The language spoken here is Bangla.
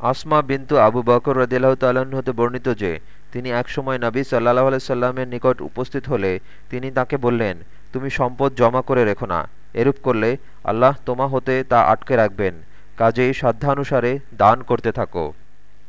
আসমা বিন্তু আবু বকর রদিল্লাহ তাল্লাহ্ন হতে বর্ণিত যে, তিনি একসময় নবী সাল্লাহ আলাইসাল্লামের নিকট উপস্থিত হলে তিনি তাকে বললেন, তুমি সম্পদ জমা করে রেখো না। এরূপ করলে আল্লাহ তোমা হতে তা আটকে রাখবেন। কাজেই সাধ্যানুসারে দান করতে থাকো।